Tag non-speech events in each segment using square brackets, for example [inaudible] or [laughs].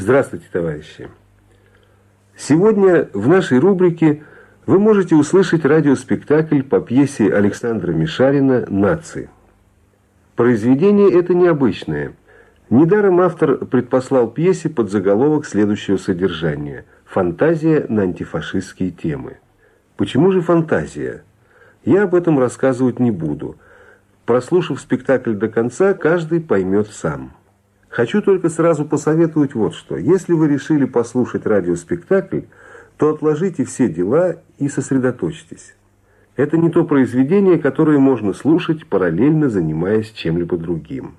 Здравствуйте, товарищи! Сегодня в нашей рубрике вы можете услышать радиоспектакль по пьесе Александра Мишарина «Нации». Произведение это необычное. Недаром автор предпослал пьесе под заголовок следующего содержания «Фантазия на антифашистские темы». Почему же фантазия? Я об этом рассказывать не буду. Прослушав спектакль до конца, каждый поймет сам. Хочу только сразу посоветовать вот что. Если вы решили послушать радиоспектакль, то отложите все дела и сосредоточьтесь. Это не то произведение, которое можно слушать, параллельно занимаясь чем-либо другим.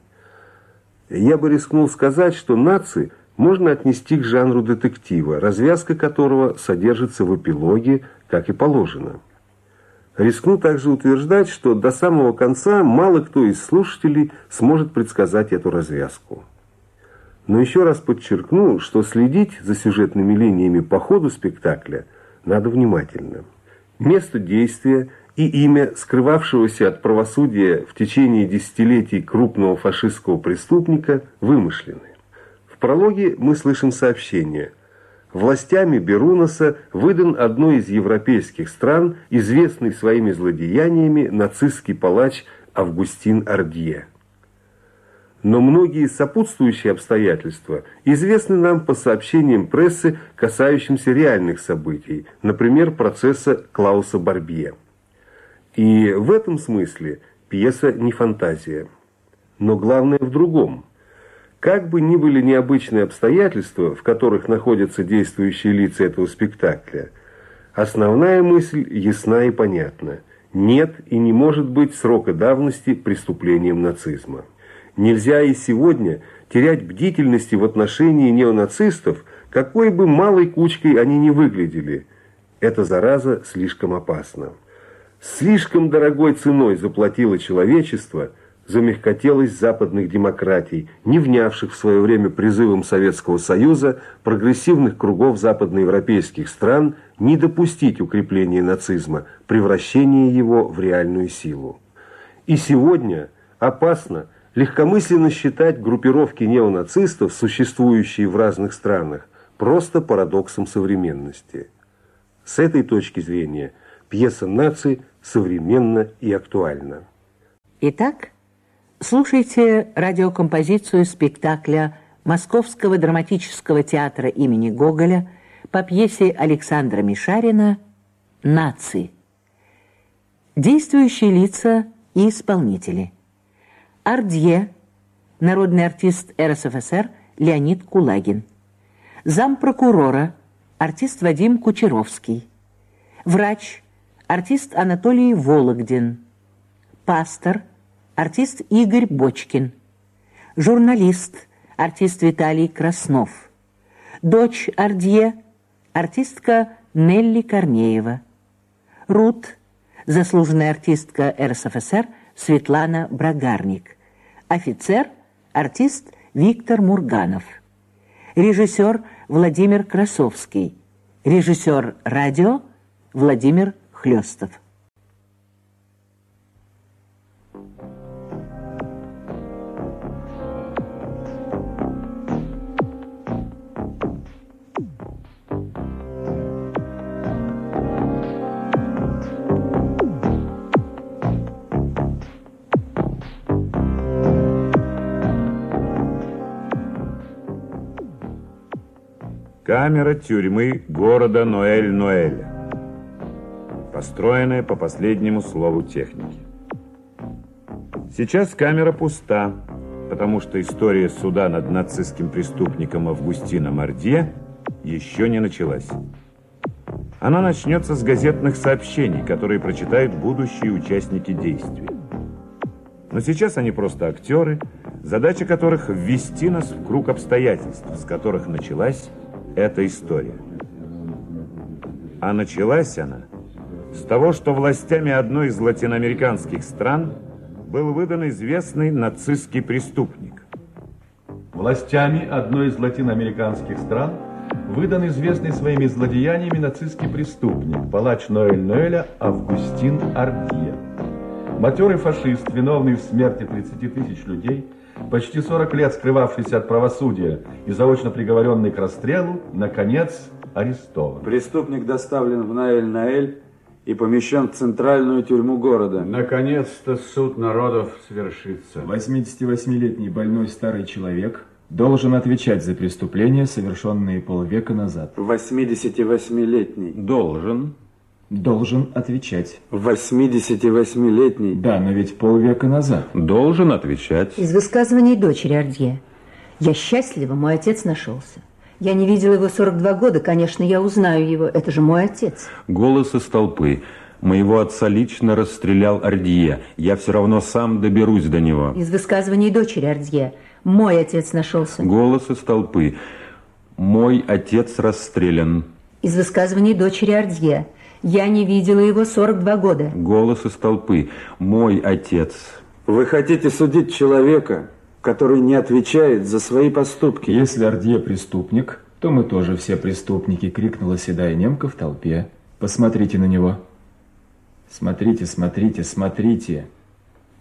Я бы рискнул сказать, что нации можно отнести к жанру детектива, развязка которого содержится в эпилоге, как и положено. Рискну также утверждать, что до самого конца мало кто из слушателей сможет предсказать эту развязку. Но еще раз подчеркну, что следить за сюжетными линиями по ходу спектакля надо внимательно. Место действия и имя скрывавшегося от правосудия в течение десятилетий крупного фашистского преступника вымышлены. В прологе мы слышим сообщение. Властями Берунаса выдан одной из европейских стран известный своими злодеяниями нацистский палач Августин Ардье но многие сопутствующие обстоятельства известны нам по сообщениям прессы, касающимся реальных событий, например, процесса Клауса Барбье. И в этом смысле пьеса не фантазия. Но главное в другом. Как бы ни были необычные обстоятельства, в которых находятся действующие лица этого спектакля, основная мысль ясна и понятна. Нет и не может быть срока давности преступлением нацизма. Нельзя и сегодня терять бдительности в отношении неонацистов, какой бы малой кучкой они ни выглядели. Эта зараза слишком опасна. Слишком дорогой ценой заплатило человечество за мягкотелость западных демократий, не внявших в свое время призывам Советского Союза прогрессивных кругов западноевропейских стран не допустить укрепления нацизма, превращения его в реальную силу. И сегодня опасно – легкомысленно считать группировки неонацистов, существующие в разных странах, просто парадоксом современности. С этой точки зрения пьеса «Нации» современна и актуальна. Итак, слушайте радиокомпозицию спектакля Московского драматического театра имени Гоголя по пьесе Александра Мишарина «Нации». Действующие лица и исполнители – Ардье, народный артист РСФСР Леонид Кулагин. Зам прокурора, артист Вадим Кучеровский. Врач, артист Анатолий Вологдин. Пастор, артист Игорь Бочкин. Журналист, артист Виталий Краснов. Дочь Ардье, артистка Нелли Корнеева. Рут, заслуженная артистка РСФСР Светлана Брагарник. Офицер, артист Виктор Мурганов. Режиссер Владимир Красовский. Режиссер радио Владимир Хлестов. Камера тюрьмы города Ноэль-Ноэля, построенная по последнему слову техники. Сейчас камера пуста, потому что история суда над нацистским преступником Августином Мардье еще не началась. Она начнется с газетных сообщений, которые прочитают будущие участники действия. Но сейчас они просто актеры, задача которых ввести нас в круг обстоятельств, с которых началась эта история. А началась она с того, что властями одной из латиноамериканских стран был выдан известный нацистский преступник. Властями одной из латиноамериканских стран выдан известный своими злодеяниями нацистский преступник, палач Ноэль Ноэля Августин Ардье. Матерый фашист, виновный в смерти 30 тысяч людей, почти 40 лет скрывавшийся от правосудия и заочно приговоренный к расстрелу, наконец арестован. Преступник доставлен в Наэль-Наэль и помещен в центральную тюрьму города. Наконец-то суд народов свершится. 88-летний больной старый человек должен отвечать за преступления, совершенные полвека назад. 88-летний. Должен. Должен отвечать. 88-летний. Да, но ведь полвека назад. Должен отвечать. Из высказываний дочери Ардье. Я счастлива, мой отец нашелся. Я не видела его 42 года, конечно, я узнаю его. Это же мой отец. Голос из толпы. Моего отца лично расстрелял Ардье. Я все равно сам доберусь до него. Из высказываний дочери Ардье. Мой отец нашелся. Голос из толпы. Мой отец расстрелян. Из высказываний дочери Ардье. Я не видела его 42 года. Голос из толпы. Мой отец. Вы хотите судить человека, который не отвечает за свои поступки? Если Ардье преступник, то мы тоже все преступники, крикнула седая немка в толпе. Посмотрите на него. Смотрите, смотрите, смотрите.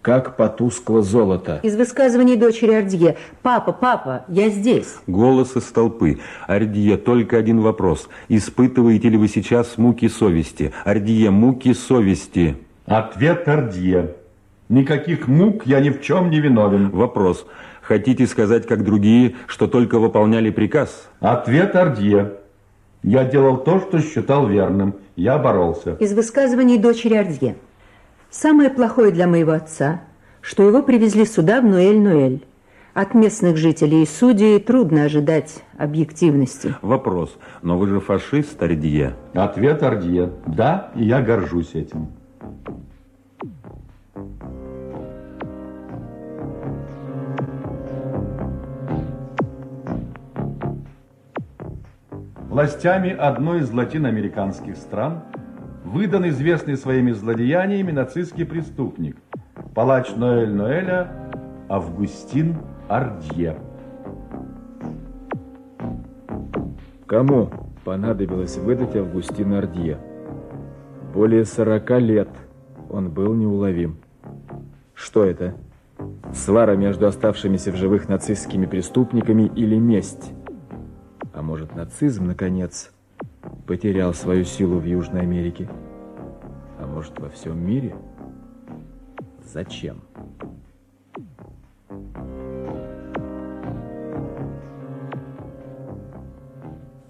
Как потускло золото. Из высказываний дочери Ардье. Папа, папа, я здесь. Голос из толпы. Ардье, только один вопрос. Испытываете ли вы сейчас муки совести? Ардье, муки совести. Ответ Ардье. Никаких мук я ни в чем не виновен. Вопрос. Хотите сказать, как другие, что только выполняли приказ? Ответ Ардье. Я делал то, что считал верным. Я боролся. Из высказываний дочери Ардье. Самое плохое для моего отца, что его привезли сюда, в Нуэль-Нуэль. От местных жителей и судей трудно ожидать объективности. Вопрос. Но вы же фашист, Ардье? Ответ Ардье. Да, и я горжусь этим. Властями одной из латиноамериканских стран выдан известный своими злодеяниями нацистский преступник, палач Ноэль Ноэля Августин Ардье. Кому понадобилось выдать Августина Ардье? Более сорока лет он был неуловим. Что это? Свара между оставшимися в живых нацистскими преступниками или месть? А может, нацизм, наконец, потерял свою силу в Южной Америке? А может, во всем мире? Зачем?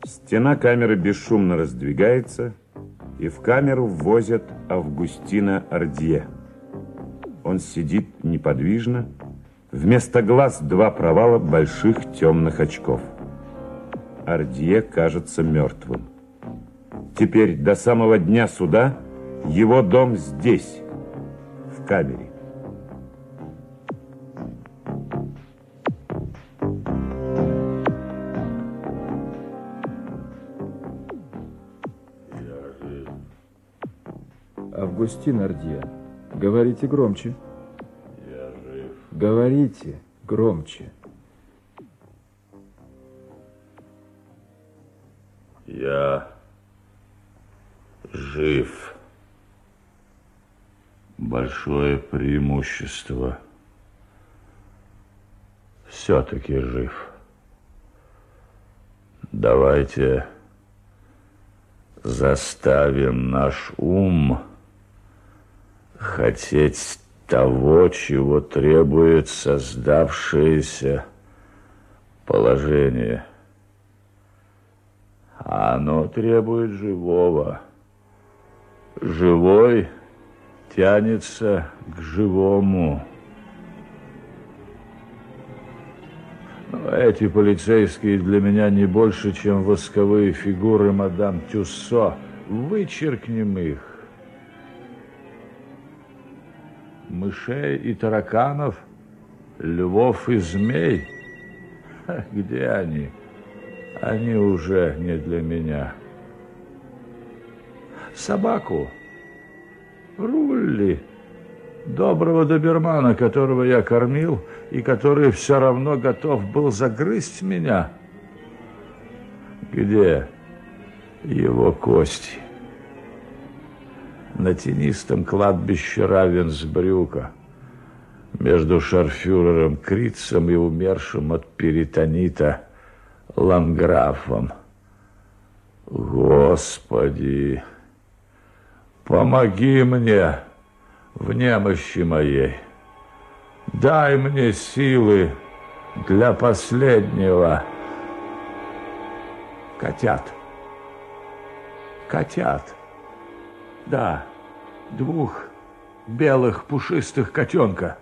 Стена камеры бесшумно раздвигается, и в камеру ввозят Августина Ардье. Он сидит неподвижно, вместо глаз два провала больших темных очков. Ардье кажется мертвым. Теперь до самого дня суда его дом здесь, в камере. Августин Ардье, говорите громче. Я жив. Говорите громче. Я жив. Большое преимущество. Все-таки жив. Давайте заставим наш ум хотеть того, чего требует создавшееся положение. Оно требует живого. Живой тянется к живому. Эти полицейские для меня не больше, чем восковые фигуры мадам Тюссо. Вычеркнем их. Мышей и тараканов, львов и змей. [laughs] Где они? Они уже не для меня. Собаку. Рулли. Доброго добермана, которого я кормил, и который все равно готов был загрызть меня. Где его кости? На тенистом кладбище Равенсбрюка. между шарфюрером Крицем и умершим от перитонита Ланграфом. Господи, помоги мне в немощи моей. Дай мне силы для последнего. Котят. Котят. Да, двух белых пушистых котенка,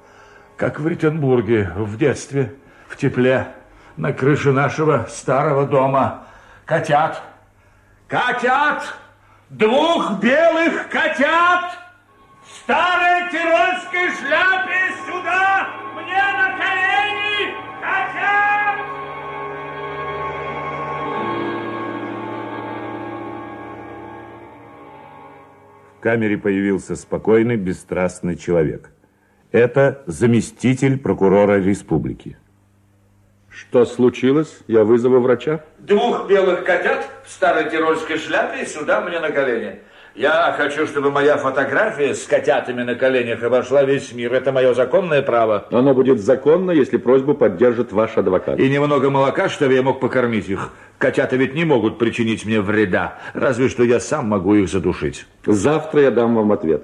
как в Риттенбурге в детстве, в тепле, на крыше нашего старого дома. Котят. Котят! Двух белых котят! В старой тирольской шляпе сюда! Мне на колени! Котят! В камере появился спокойный, бесстрастный человек. Это заместитель прокурора республики. Что случилось? Я вызову врача. Двух белых котят в старой тирольской шляпе сюда мне на колени. Я хочу, чтобы моя фотография с котятами на коленях обошла весь мир. Это мое законное право. Оно будет законно, если просьбу поддержит ваш адвокат. И немного молока, чтобы я мог покормить их. Котята ведь не могут причинить мне вреда. Разве что я сам могу их задушить. Завтра я дам вам ответ.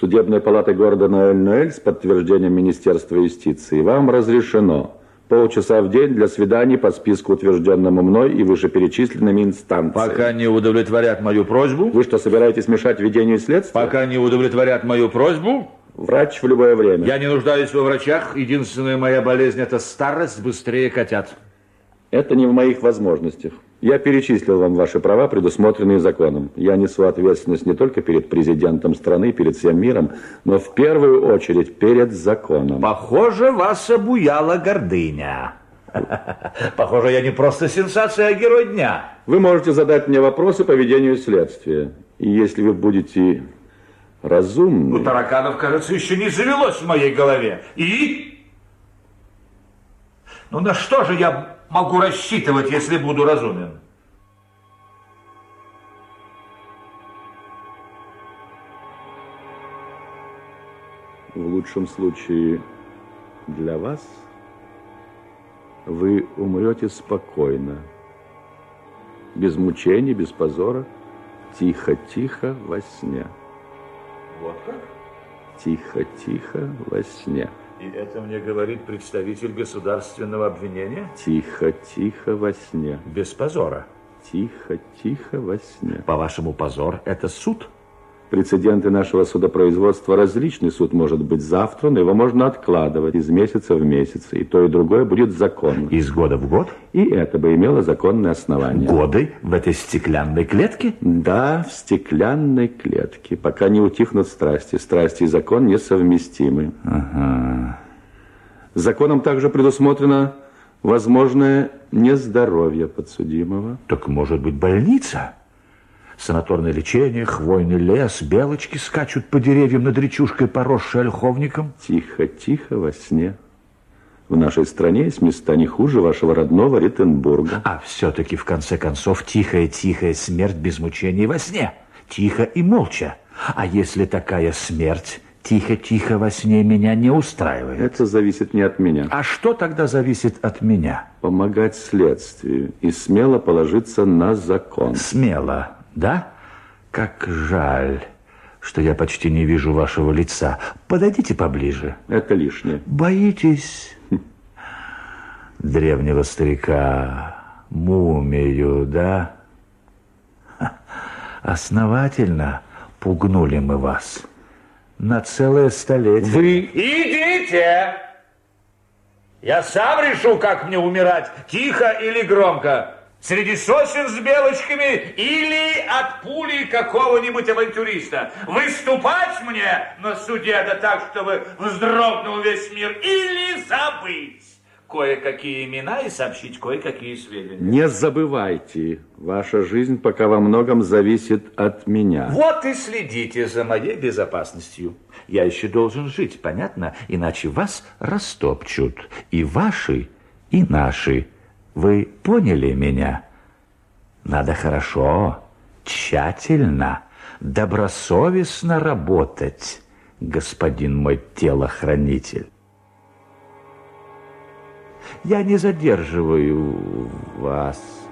Судебная палата города Ноэль-Ноэль с подтверждением Министерства юстиции вам разрешено полчаса в день для свиданий по списку, утвержденному мной и вышеперечисленными инстанциями. Пока не удовлетворят мою просьбу. Вы что, собираетесь мешать ведению следствия? Пока не удовлетворят мою просьбу. Врач в любое время. Я не нуждаюсь во врачах. Единственная моя болезнь – это старость, быстрее котят. Это не в моих возможностях. Я перечислил вам ваши права, предусмотренные законом. Я несу ответственность не только перед президентом страны, перед всем миром, но в первую очередь перед законом. Похоже, вас обуяла гордыня. [laughs] Похоже, я не просто сенсация, а герой дня. Вы можете задать мне вопросы по ведению следствия. И если вы будете разумны... У тараканов, кажется, еще не завелось в моей голове. И? Ну на что же я могу рассчитывать, если буду разумен? В лучшем случае для вас вы умрете спокойно, без мучений, без позора, тихо-тихо во сне. Вот как? Тихо-тихо во сне. И это мне говорит представитель государственного обвинения? Тихо-тихо во сне. Без позора. Тихо-тихо во сне. По-вашему, позор – это суд? Прецеденты нашего судопроизводства различный. Суд может быть завтра, но его можно откладывать из месяца в месяц. И то, и другое будет законно. Из года в год? И это бы имело законное основание. Годы в этой стеклянной клетке? Да, в стеклянной клетке. Пока не утихнут страсти. Страсти и закон несовместимы. Ага. Законом также предусмотрено возможное нездоровье подсудимого. Так может быть больница? Санаторное лечение, хвойный лес, белочки скачут по деревьям над речушкой, поросшей ольховником. Тихо-тихо во сне. В нашей стране есть места не хуже вашего родного Риттенбурга. А все-таки, в конце концов, тихая-тихая смерть без мучений во сне. Тихо и молча. А если такая смерть тихо-тихо во сне меня не устраивает? Это зависит не от меня. А что тогда зависит от меня? Помогать следствию и смело положиться на закон. Смело, да? Как жаль, что я почти не вижу вашего лица. Подойдите поближе. Это лишнее. Боитесь древнего старика, мумию, да? Основательно пугнули мы вас. На целое столетие. Вы... Идите! Я сам решу, как мне умирать, тихо или громко. Среди сосен с белочками или от пули какого-нибудь авантюриста. Выступать мне на суде, да так, чтобы вздрогнул весь мир, или забыть кое-какие имена и сообщить кое-какие сведения. Не забывайте, ваша жизнь пока во многом зависит от меня. Вот и следите за моей безопасностью. Я еще должен жить, понятно? Иначе вас растопчут. И ваши, и наши. Вы поняли меня? Надо хорошо, тщательно, добросовестно работать. господин мой телохранитель. Я не задерживаю вас